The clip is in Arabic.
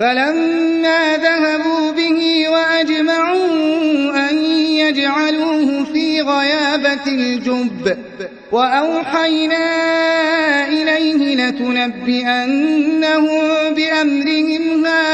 فلما ذهبوا به وأجمعوا أن يجعلوه في غيابة الجب وأوحينا إليه لتنبئنهم بأمرهم هذا